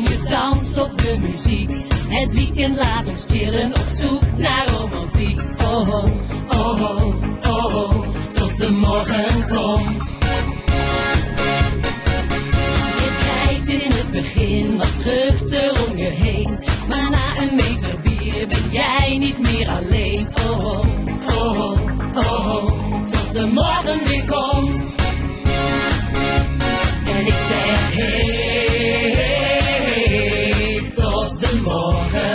je danst op de muziek. Het weekend laat ons chillen op zoek naar romantiek. Oh ho, oh ho, oh ho, tot de morgen komt. Je kijkt in het begin wat schuchter om je heen. Maar na een meter bier ben jij niet meer alleen. Oh ho, oh ho, oh ho, tot de morgen weer komt. 我。